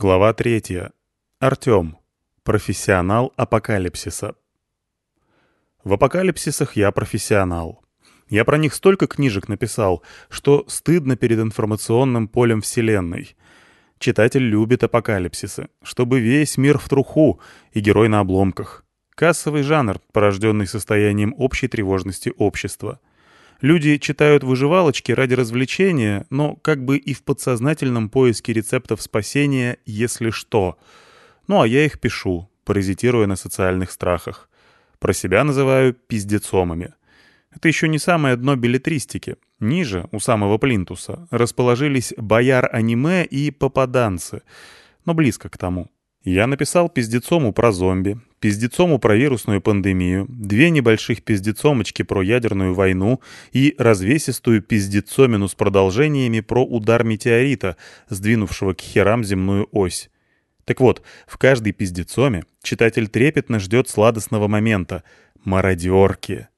Глава третья. Артём. Профессионал апокалипсиса. В апокалипсисах я профессионал. Я про них столько книжек написал, что стыдно перед информационным полем Вселенной. Читатель любит апокалипсисы, чтобы весь мир в труху и герой на обломках. Кассовый жанр, порожденный состоянием общей тревожности общества. Люди читают выживалочки ради развлечения, но как бы и в подсознательном поиске рецептов спасения, если что. Ну а я их пишу, паразитируя на социальных страхах. Про себя называю пиздецомами. Это еще не самое дно билетристики. Ниже, у самого плинтуса, расположились бояр аниме и попаданцы. Но близко к тому. Я написал пиздецому про зомби, пиздецому про вирусную пандемию, две небольших пиздецомочки про ядерную войну и развесистую пиздецомину с продолжениями про удар метеорита, сдвинувшего к херам земную ось. Так вот, в каждой пиздецоме читатель трепетно ждет сладостного момента — мародерки.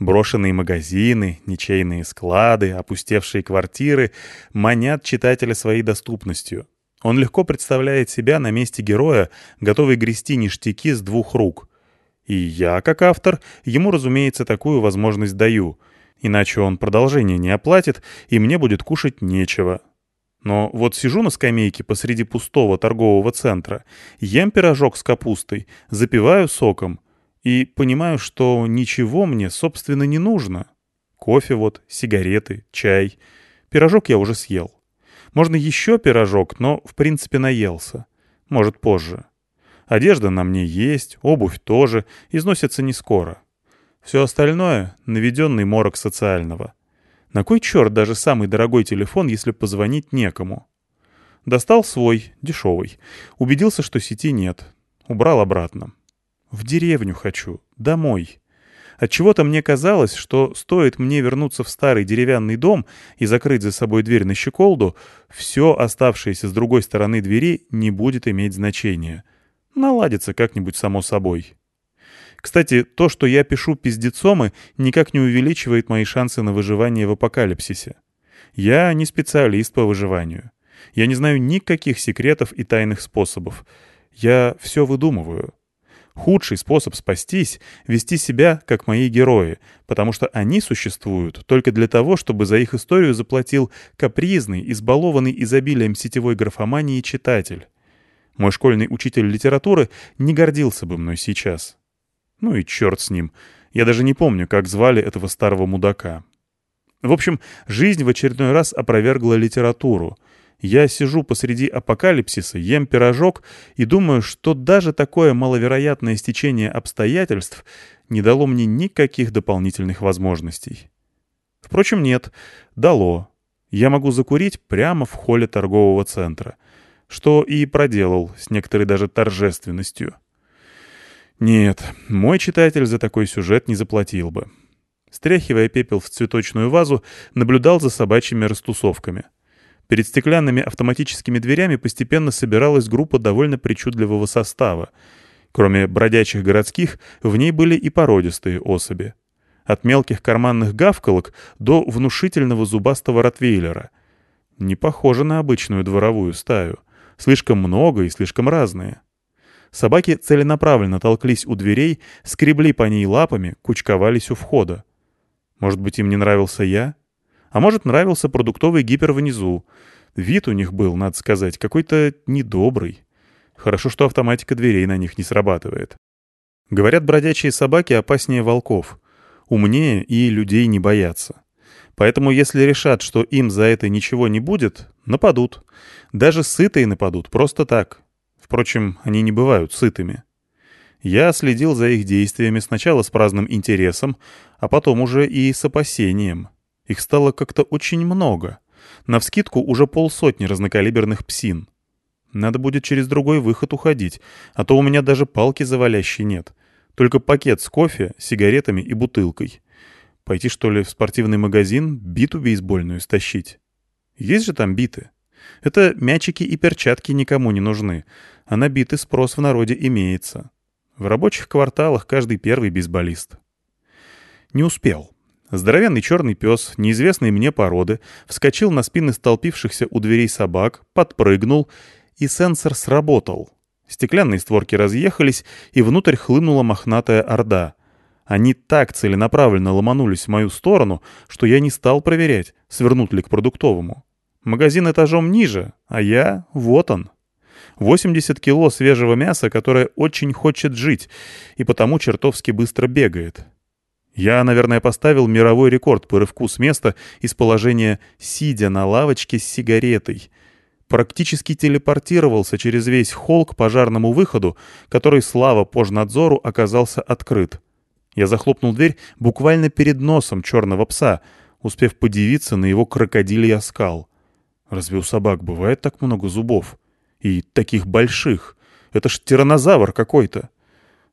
Брошенные магазины, ничейные склады, опустевшие квартиры манят читателя своей доступностью — он легко представляет себя на месте героя, готовый грести ништяки с двух рук. И я, как автор, ему, разумеется, такую возможность даю. Иначе он продолжение не оплатит, и мне будет кушать нечего. Но вот сижу на скамейке посреди пустого торгового центра, ем пирожок с капустой, запиваю соком и понимаю, что ничего мне, собственно, не нужно. Кофе вот, сигареты, чай. Пирожок я уже съел. Можно еще пирожок, но, в принципе, наелся. Может, позже. Одежда на мне есть, обувь тоже, износится не скоро. Все остальное — наведенный морок социального. На кой черт даже самый дорогой телефон, если позвонить некому? Достал свой, дешевый. Убедился, что сети нет. Убрал обратно. В деревню хочу, домой. Отчего-то мне казалось, что стоит мне вернуться в старый деревянный дом и закрыть за собой дверь на щеколду, все оставшееся с другой стороны двери не будет иметь значения. Наладится как-нибудь само собой. Кстати, то, что я пишу пиздецомы, никак не увеличивает мои шансы на выживание в апокалипсисе. Я не специалист по выживанию. Я не знаю никаких секретов и тайных способов. Я все выдумываю. Худший способ спастись — вести себя, как мои герои, потому что они существуют только для того, чтобы за их историю заплатил капризный, избалованный изобилием сетевой графомании читатель. Мой школьный учитель литературы не гордился бы мной сейчас. Ну и черт с ним. Я даже не помню, как звали этого старого мудака. В общем, жизнь в очередной раз опровергла литературу — я сижу посреди апокалипсиса, ем пирожок и думаю, что даже такое маловероятное стечение обстоятельств не дало мне никаких дополнительных возможностей. Впрочем, нет, дало. Я могу закурить прямо в холле торгового центра, что и проделал с некоторой даже торжественностью. Нет, мой читатель за такой сюжет не заплатил бы. Стряхивая пепел в цветочную вазу, наблюдал за собачьими растусовками — Перед стеклянными автоматическими дверями постепенно собиралась группа довольно причудливого состава. Кроме бродячих городских, в ней были и породистые особи. От мелких карманных гавколок до внушительного зубастого ротвейлера. Не похоже на обычную дворовую стаю. Слишком много и слишком разные. Собаки целенаправленно толклись у дверей, скребли по ней лапами, кучковались у входа. Может быть, им не нравился я? А может, нравился продуктовый гипер внизу. Вид у них был, надо сказать, какой-то недобрый. Хорошо, что автоматика дверей на них не срабатывает. Говорят, бродячие собаки опаснее волков. Умнее и людей не боятся. Поэтому если решат, что им за это ничего не будет, нападут. Даже сытые нападут, просто так. Впрочем, они не бывают сытыми. Я следил за их действиями сначала с праздным интересом, а потом уже и с опасением. Их стало как-то очень много. Навскидку уже полсотни разнокалиберных псин. Надо будет через другой выход уходить, а то у меня даже палки завалящей нет. Только пакет с кофе, сигаретами и бутылкой. Пойти, что ли, в спортивный магазин, биту бейсбольную стащить? Есть же там биты. Это мячики и перчатки никому не нужны, а на биты спрос в народе имеется. В рабочих кварталах каждый первый бейсболист. Не успел. Здоровенный черный пес, неизвестной мне породы, вскочил на спины столпившихся у дверей собак, подпрыгнул и сенсор сработал. Стеклянные створки разъехались, и внутрь хлынула мохнатая орда. Они так целенаправленно ломанулись в мою сторону, что я не стал проверять, свернут ли к продуктовому. Магазин этажом ниже, а я — вот он. 80 кило свежего мяса, которое очень хочет жить, и потому чертовски быстро бегает. Я, наверное, поставил мировой рекорд по рывку с места из положения «сидя на лавочке с сигаретой», практически телепортировался через весь холл к пожарному выходу, который, слава пожнадзору, оказался открыт. Я захлопнул дверь буквально перед носом черного пса, успев подивиться на его крокодилий оскал. Разве у собак бывает так много зубов? И таких больших? Это ж тиранозавр какой-то.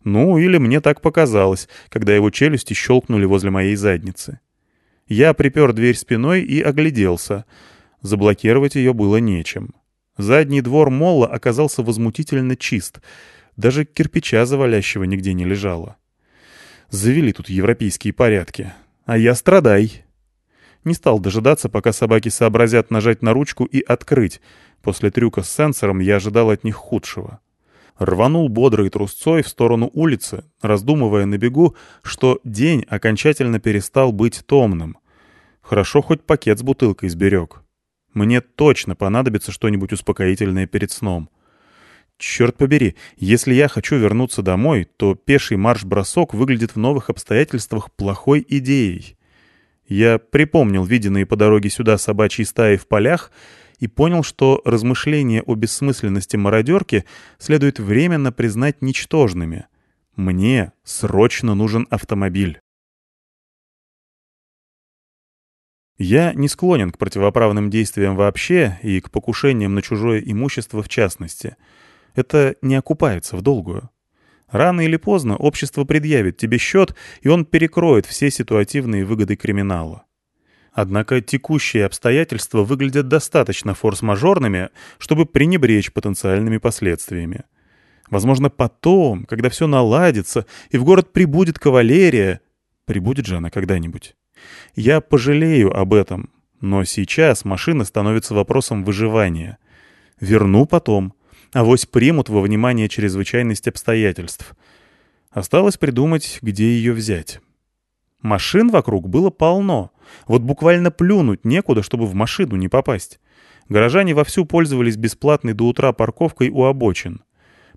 Ну, или мне так показалось, когда его челюсти щелкнули возле моей задницы. Я припер дверь спиной и огляделся — Заблокировать ее было нечем. Задний двор молла оказался возмутительно чист. Даже кирпича завалящего нигде не лежало. Завели тут европейские порядки. А я страдай. Не стал дожидаться, пока собаки сообразят нажать на ручку и открыть. После трюка с сенсором я ожидал от них худшего. Рванул бодрой трусцой в сторону улицы, раздумывая на бегу, что день окончательно перестал быть томным. Хорошо хоть пакет с бутылкой сберег. Мне точно понадобится что-нибудь успокоительное перед сном. Черт побери, если я хочу вернуться домой, то пеший марш-бросок выглядит в новых обстоятельствах плохой идеей. Я припомнил виденные по дороге сюда собачьи стаи в полях и понял, что размышления о бессмысленности мародерки следует временно признать ничтожными. Мне срочно нужен автомобиль. Я не склонен к противоправным действиям вообще и к покушениям на чужое имущество в частности. Это не окупается в долгую. Рано или поздно общество предъявит тебе счет, и он перекроет все ситуативные выгоды криминала. Однако текущие обстоятельства выглядят достаточно форс-мажорными, чтобы пренебречь потенциальными последствиями. Возможно, потом, когда все наладится, и в город прибудет кавалерия... Прибудет же она когда-нибудь. Я пожалею об этом, но сейчас машина становится вопросом выживания. Верну потом. Авось примут во внимание чрезвычайность обстоятельств. Осталось придумать, где ее взять. Машин вокруг было полно. Вот буквально плюнуть некуда, чтобы в машину не попасть. Горожане вовсю пользовались бесплатной до утра парковкой у обочин.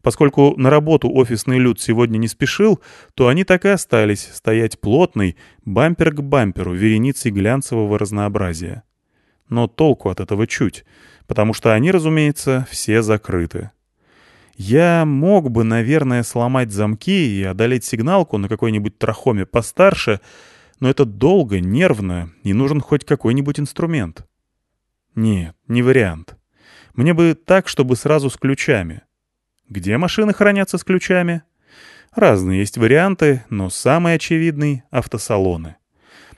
Поскольку на работу офисный люд сегодня не спешил, то они так и остались стоять плотный, бампер к бамперу, вереницей глянцевого разнообразия. Но толку от этого чуть, потому что они, разумеется, все закрыты. Я мог бы, наверное, сломать замки и одолеть сигналку на какой-нибудь трахоме постарше, но это долго, нервно, и нужен хоть какой-нибудь инструмент. Нет, не вариант. Мне бы так, чтобы сразу с ключами — где машины хранятся с ключами? Разные есть варианты, но самый очевидный — автосалоны.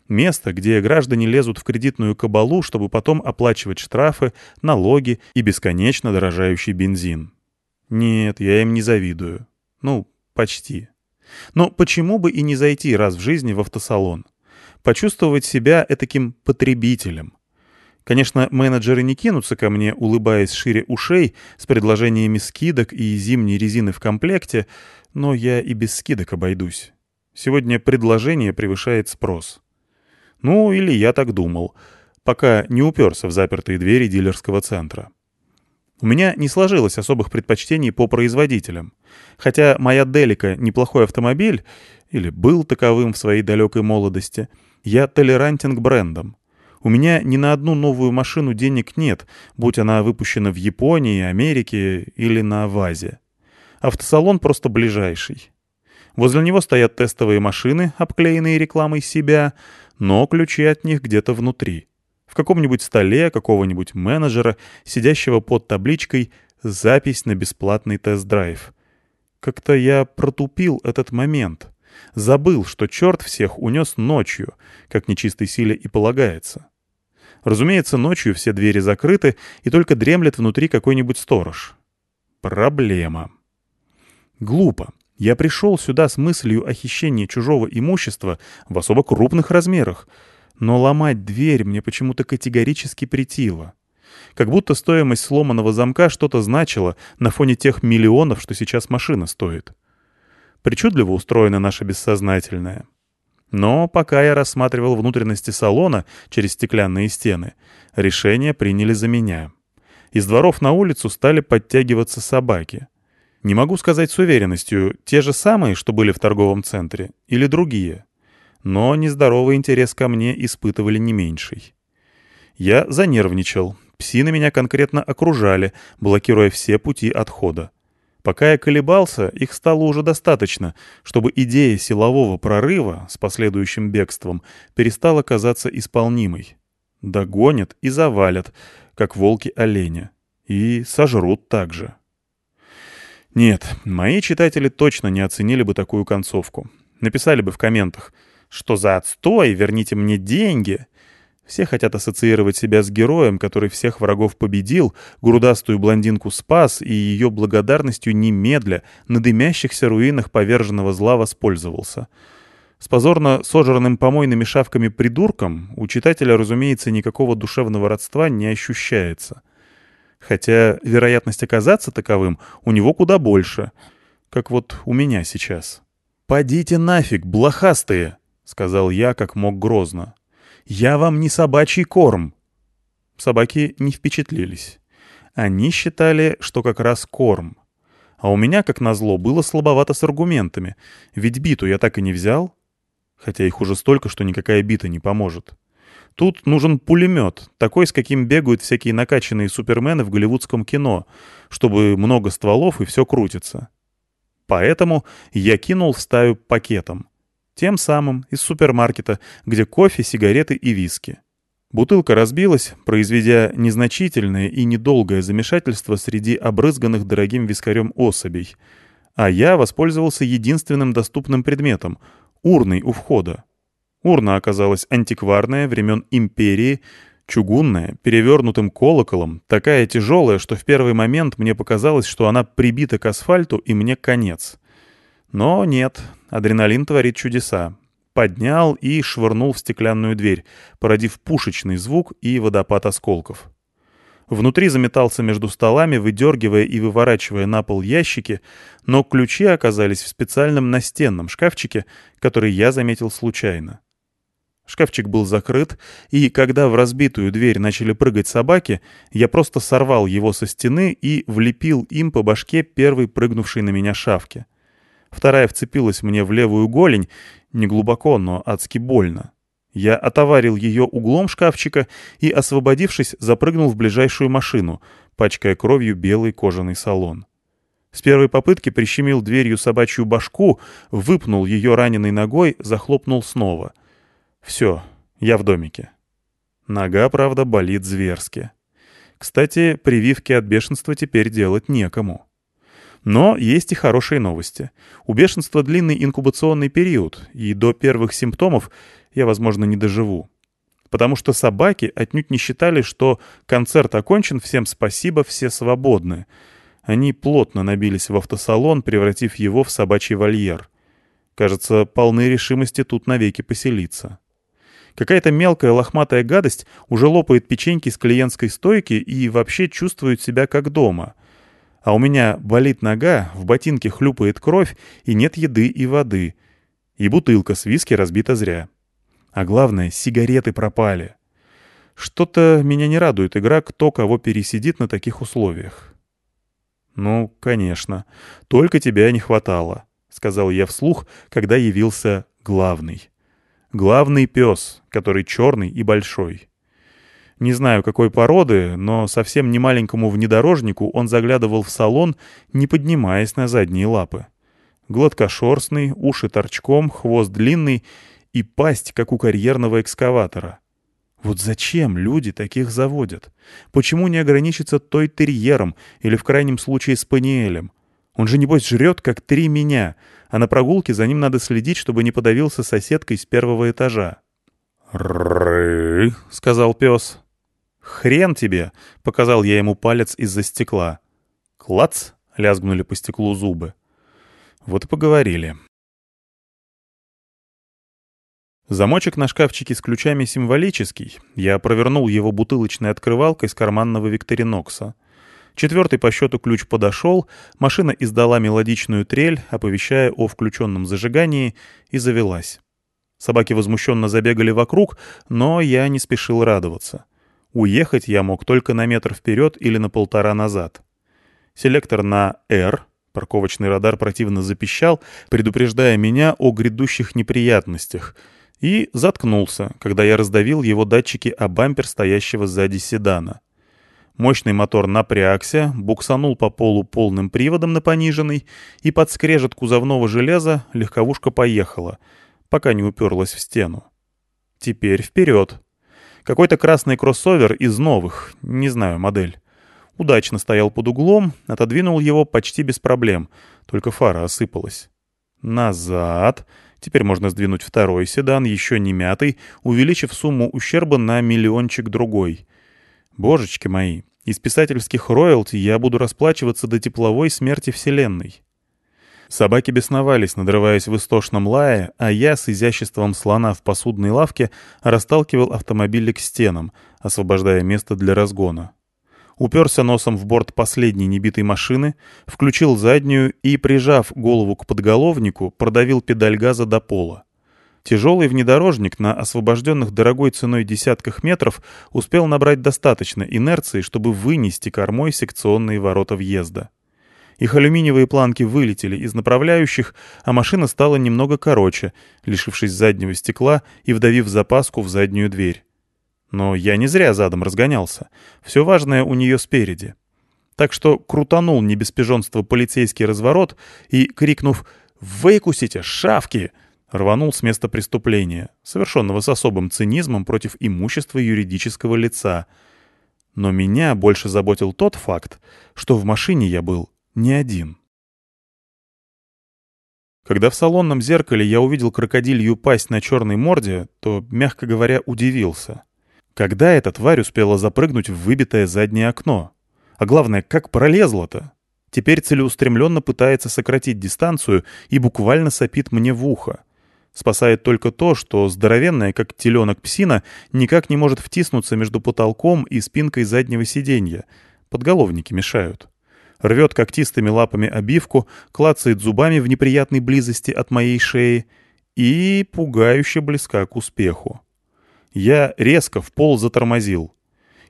Место, где граждане лезут в кредитную кабалу, чтобы потом оплачивать штрафы, налоги и бесконечно дорожающий бензин. Нет, я им не завидую. Ну, почти. Но почему бы и не зайти раз в жизни в автосалон? Почувствовать себя этаким потребителем, Конечно, менеджеры не кинутся ко мне, улыбаясь шире ушей, с предложениями скидок и зимней резины в комплекте, но я и без скидок обойдусь. Сегодня предложение превышает спрос. Ну, или я так думал, пока не уперся в запертые двери дилерского центра. У меня не сложилось особых предпочтений по производителям. Хотя моя Делика неплохой автомобиль, или был таковым в своей далекой молодости, я толерантен к брендам. У меня ни на одну новую машину денег нет, будь она выпущена в Японии, Америке или на ВАЗе. Автосалон просто ближайший. Возле него стоят тестовые машины, обклеенные рекламой себя, но ключи от них где-то внутри. В каком-нибудь столе какого-нибудь менеджера, сидящего под табличкой «Запись на бесплатный тест-драйв». Как-то я протупил этот момент. Забыл, что черт всех унес ночью, как нечистой силе и полагается. Разумеется, ночью все двери закрыты, и только дремлет внутри какой-нибудь сторож. Проблема. Глупо. Я пришел сюда с мыслью о хищении чужого имущества в особо крупных размерах, но ломать дверь мне почему-то категорически притило. Как будто стоимость сломанного замка что-то значила на фоне тех миллионов, что сейчас машина стоит. Причудливо устроена наша бессознательная. Но пока я рассматривал внутренности салона через стеклянные стены, решение приняли за меня. Из дворов на улицу стали подтягиваться собаки. Не могу сказать с уверенностью, те же самые, что были в торговом центре, или другие. Но нездоровый интерес ко мне испытывали не меньший. Я занервничал. Псины меня конкретно окружали, блокируя все пути отхода. Пока я колебался, их стало уже достаточно, чтобы идея силового прорыва с последующим бегством перестала казаться исполнимой. Догонят и завалят, как волки оленя. И сожрут также. Нет, мои читатели точно не оценили бы такую концовку. Написали бы в комментах, что за отстой, верните мне деньги. Все хотят ассоциировать себя с героем, который всех врагов победил, грудастую блондинку спас и ее благодарностью немедля на дымящихся руинах поверженного зла воспользовался. С позорно сожранным помойными шавками придурком у читателя, разумеется, никакого душевного родства не ощущается. Хотя вероятность оказаться таковым у него куда больше, как вот у меня сейчас. «Подите нафиг, блохастые!» — сказал я как мог грозно. «Я вам не собачий корм!» Собаки не впечатлились. Они считали, что как раз корм. А у меня, как назло, было слабовато с аргументами, ведь биту я так и не взял. Хотя их уже столько, что никакая бита не поможет. Тут нужен пулемет, такой, с каким бегают всякие накачанные супермены в голливудском кино, чтобы много стволов и все крутится. Поэтому я кинул в стаю пакетом. Тем самым из супермаркета, где кофе, сигареты и виски. Бутылка разбилась, произведя незначительное и недолгое замешательство среди обрызганных дорогим вискарем особей. А я воспользовался единственным доступным предметом — урной у входа. Урна оказалась антикварная, времен империи, чугунная, перевернутым колоколом, такая тяжелая, что в первый момент мне показалось, что она прибита к асфальту и мне конец. Но нет, адреналин творит чудеса. Поднял и швырнул в стеклянную дверь, породив пушечный звук и водопад осколков. Внутри заметался между столами, выдергивая и выворачивая на пол ящики, но ключи оказались в специальном настенном шкафчике, который я заметил случайно. Шкафчик был закрыт, и когда в разбитую дверь начали прыгать собаки, я просто сорвал его со стены и влепил им по башке первой прыгнувшей на меня шавки. Вторая вцепилась мне в левую голень, не глубоко, но адски больно. Я отоварил ее углом шкафчика и, освободившись, запрыгнул в ближайшую машину, пачкая кровью белый кожаный салон. С первой попытки прищемил дверью собачью башку, выпнул ее раненой ногой, захлопнул снова. Все, я в домике. Нога, правда, болит зверски. Кстати, прививки от бешенства теперь делать некому. Но есть и хорошие новости. У бешенства длинный инкубационный период, и до первых симптомов я, возможно, не доживу. Потому что собаки отнюдь не считали, что концерт окончен, всем спасибо, все свободны. Они плотно набились в автосалон, превратив его в собачий вольер. Кажется, полны решимости тут навеки поселиться. Какая-то мелкая лохматая гадость уже лопает печеньки с клиентской стойки и вообще чувствует себя как дома — а у меня болит нога, в ботинке хлюпает кровь, и нет еды и воды. И бутылка с виски разбита зря. А главное, сигареты пропали. Что-то меня не радует игра, кто кого пересидит на таких условиях. «Ну, конечно. Только тебя не хватало», — сказал я вслух, когда явился главный. Главный пес, который черный и большой. Не знаю, какой породы, но совсем не маленькому внедорожнику он заглядывал в салон, не поднимаясь на задние лапы. Гладкошерстный, уши торчком, хвост длинный и пасть, как у карьерного экскаватора. Вот зачем люди таких заводят? Почему не ограничиться той терьером или в крайнем случае спаниелем? Он же, небось, жрет, как три меня, а на прогулке за ним надо следить, чтобы не подавился соседкой с первого этажа. «Ры», — сказал пес. «Хрен тебе!» — показал я ему палец из-за стекла. «Клац!» — лязгнули по стеклу зубы. Вот и поговорили. Замочек на шкафчике с ключами символический. Я провернул его бутылочной открывалкой с карманного викторинокса. Четвертый по счету ключ подошел, машина издала мелодичную трель, оповещая о включенном зажигании, и завелась. Собаки возмущенно забегали вокруг, но я не спешил радоваться. Уехать я мог только на метр вперед или на полтора назад. Селектор на «Р», парковочный радар противно запищал, предупреждая меня о грядущих неприятностях, и заткнулся, когда я раздавил его датчики о бампер стоящего сзади седана. Мощный мотор напрягся, буксанул по полу полным приводом на пониженный, и под скрежет кузовного железа легковушка поехала, пока не уперлась в стену. Теперь вперед. Какой-то красный кроссовер из новых, не знаю модель. Удачно стоял под углом, отодвинул его почти без проблем, только фара осыпалась. Назад. Теперь можно сдвинуть второй седан, еще не мятый, увеличив сумму ущерба на миллиончик другой. Божечки мои, из писательских роялти я буду расплачиваться до тепловой смерти Вселенной. Собаки бесновались, надрываясь в истошном лае, а я с изяществом слона в посудной лавке расталкивал автомобили к стенам, освобождая место для разгона. Уперся носом в борт последней небитой машины, включил заднюю и, прижав голову к подголовнику, продавил педаль газа до пола. Тяжелый внедорожник на освобожденных дорогой ценой десятках метров успел набрать достаточно инерции, чтобы вынести кормой секционные ворота въезда. Их алюминиевые планки вылетели из направляющих, а машина стала немного короче, лишившись заднего стекла и вдавив запаску в заднюю дверь. Но я не зря задом разгонялся. Все важное у нее спереди. Так что крутанул не без полицейский разворот и, крикнув «Выкусите, шавки!», рванул с места преступления, совершенного с особым цинизмом против имущества юридического лица. Но меня больше заботил тот факт, что в машине я был не один. Когда в салонном зеркале я увидел крокодилью пасть на черной морде, то, мягко говоря, удивился. Когда эта тварь успела запрыгнуть в выбитое заднее окно? А главное, как пролезла-то? Теперь целеустремленно пытается сократить дистанцию и буквально сопит мне в ухо. Спасает только то, что здоровенная, как теленок псина, никак не может втиснуться между потолком и спинкой заднего сиденья. Подголовники мешают. Рвет когтистыми лапами обивку, клацает зубами в неприятной близости от моей шеи и пугающе близка к успеху. Я резко в пол затормозил.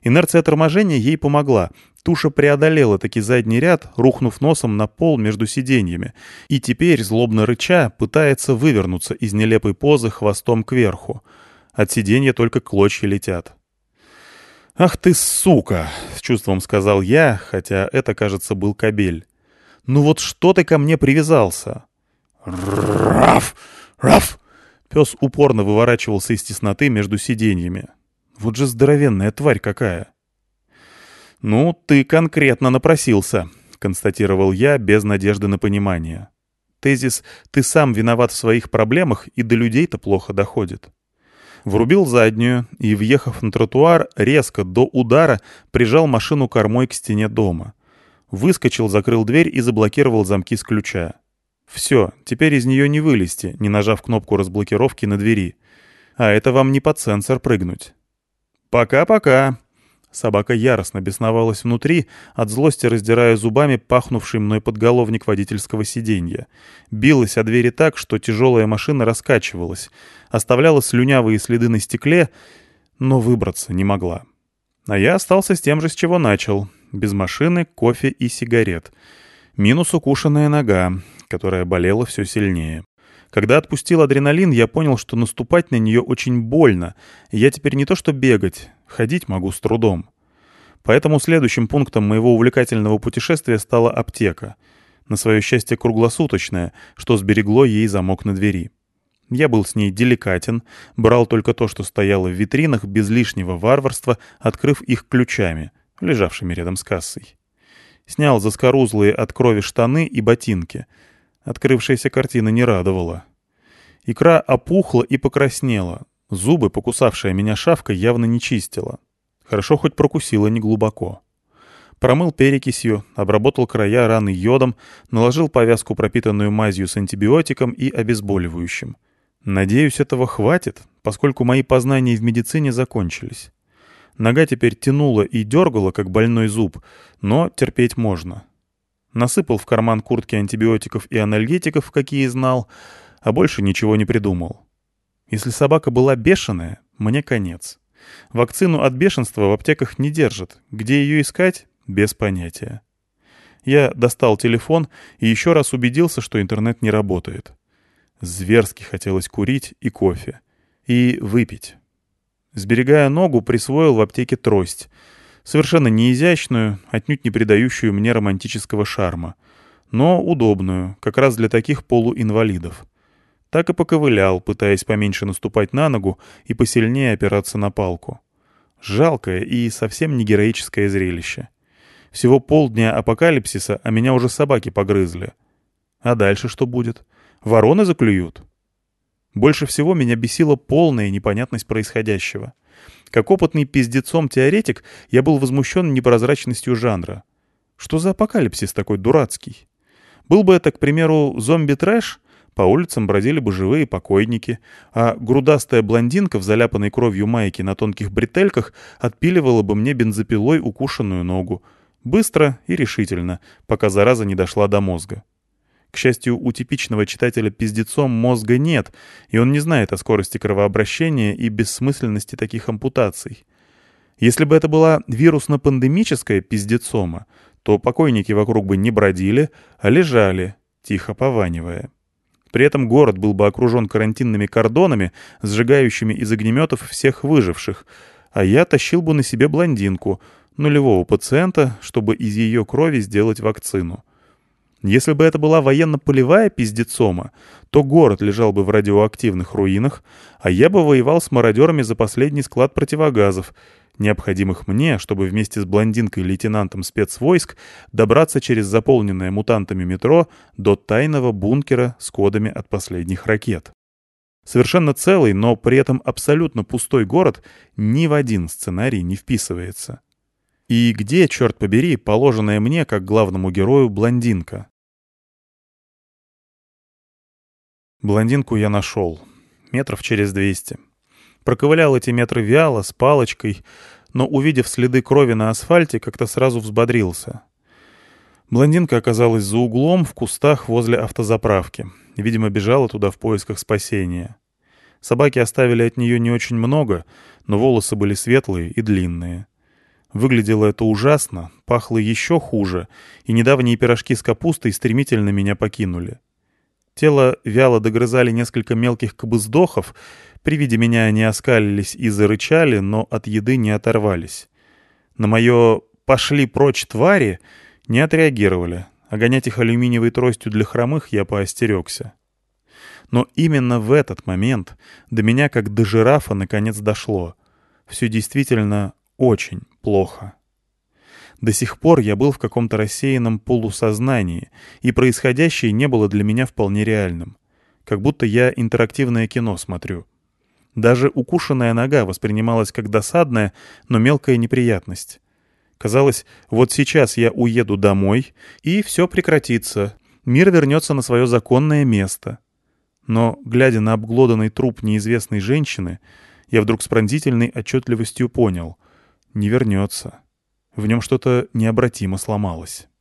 Инерция торможения ей помогла. Туша преодолела таки задний ряд, рухнув носом на пол между сиденьями, и теперь, злобно рыча, пытается вывернуться из нелепой позы хвостом кверху. От сиденья только клочья летят. «Ах ты, сука!» — с чувством сказал я, хотя это, кажется, был кабель. «Ну вот что ты ко мне привязался?» «Раф! Раф!» Пес упорно выворачивался из тесноты между сиденьями. Вот же здоровенная тварь какая. «Ну, ты конкретно напросился», — констатировал я без надежды на понимание. Тезис «ты сам виноват в своих проблемах и до людей-то плохо доходит». Врубил заднюю и, въехав на тротуар, резко до удара прижал машину кормой к стене дома. Выскочил, закрыл дверь и заблокировал замки с ключа. Все, теперь из нее не вылезти, не нажав кнопку разблокировки на двери. А это вам не под сенсор прыгнуть. «Пока-пока!» Собака яростно бесновалась внутри, от злости раздирая зубами пахнувший мной подголовник водительского сиденья. Билась о двери так, что тяжелая машина раскачивалась, оставляла слюнявые следы на стекле, но выбраться не могла. А я остался с тем же, с чего начал. Без машины, кофе и сигарет. Минус укушенная нога, которая болела все сильнее. Когда отпустил адреналин, я понял, что наступать на нее очень больно, я теперь не то что бегать, ходить могу с трудом. Поэтому следующим пунктом моего увлекательного путешествия стала аптека. На свое счастье круглосуточная, что сберегло ей замок на двери. Я был с ней деликатен, брал только то, что стояло в витринах, без лишнего варварства, открыв их ключами, лежавшими рядом с кассой. Снял заскорузлые от крови штаны и ботинки — Открывшаяся картина не радовала. Икра опухла и покраснела. Зубы, покусавшая меня шавка, явно не чистила. Хорошо хоть прокусила неглубоко. Промыл перекисью, обработал края раны йодом, наложил повязку, пропитанную мазью с антибиотиком и обезболивающим. Надеюсь, этого хватит, поскольку мои познания в медицине закончились. Нога теперь тянула и дергала, как больной зуб, но терпеть можно. Насыпал в карман куртки антибиотиков и анальгетиков, какие знал, а больше ничего не придумал. Если собака была бешеная, мне конец. Вакцину от бешенства в аптеках не держат. Где ее искать? Без понятия. Я достал телефон и еще раз убедился, что интернет не работает. Зверски хотелось курить и кофе. И выпить. Сберегая ногу, присвоил в аптеке трость. Совершенно неизящную, отнюдь не придающую мне романтического шарма. Но удобную, как раз для таких полуинвалидов. Так и поковылял, пытаясь поменьше наступать на ногу и посильнее опираться на палку. Жалкое и совсем не героическое зрелище. Всего полдня апокалипсиса, а меня уже собаки погрызли. А дальше что будет? Вороны заклюют? Больше всего меня бесила полная непонятность происходящего. Как опытный пиздецом-теоретик, я был возмущен непрозрачностью жанра. Что за апокалипсис такой дурацкий? Был бы это, к примеру, зомби-трэш, по улицам бродили бы живые покойники, а грудастая блондинка в заляпанной кровью майке на тонких бретельках отпиливала бы мне бензопилой укушенную ногу. Быстро и решительно, пока зараза не дошла до мозга. К счастью, у типичного читателя пиздецом мозга нет, и он не знает о скорости кровообращения и бессмысленности таких ампутаций. Если бы это была вирусно-пандемическая пиздецома, то покойники вокруг бы не бродили, а лежали, тихо пованивая. При этом город был бы окружен карантинными кордонами, сжигающими из огнеметов всех выживших, а я тащил бы на себе блондинку, нулевого пациента, чтобы из ее крови сделать вакцину. Если бы это была военно-полевая пиздецома, то город лежал бы в радиоактивных руинах, а я бы воевал с мародерами за последний склад противогазов — необходимых мне, чтобы вместе с блондинкой-лейтенантом спецвойск добраться через заполненное мутантами метро до тайного бункера с кодами от последних ракет. Совершенно целый, но при этом абсолютно пустой город ни в один сценарий не вписывается. И где, черт побери, положенная мне, как главному герою, блондинка? Блондинку я нашел. Метров через двести. Проковылял эти метры вяло, с палочкой, но, увидев следы крови на асфальте, как-то сразу взбодрился. Блондинка оказалась за углом в кустах возле автозаправки. Видимо, бежала туда в поисках спасения. Собаки оставили от нее не очень много, но волосы были светлые и длинные. Выглядело это ужасно, пахло еще хуже, и недавние пирожки с капустой стремительно меня покинули. Тело вяло догрызали несколько мелких кобыздохов, при виде меня они оскалились и зарычали, но от еды не оторвались. На мое «пошли прочь, твари» не отреагировали, а гонять их алюминиевой тростью для хромых я поостерегся. Но именно в этот момент до меня, как до жирафа, наконец дошло. Все действительно очень плохо. До сих пор я был в каком-то рассеянном полусознании, и происходящее не было для меня вполне реальным. Как будто я интерактивное кино смотрю — даже укушенная нога воспринималась как досадная, но мелкая неприятность. Казалось, вот сейчас я уеду домой, и все прекратится, мир вернется на свое законное место. Но, глядя на обглоданный труп неизвестной женщины, я вдруг с пронзительной отчетливостью понял — не вернется. В нем что-то необратимо сломалось.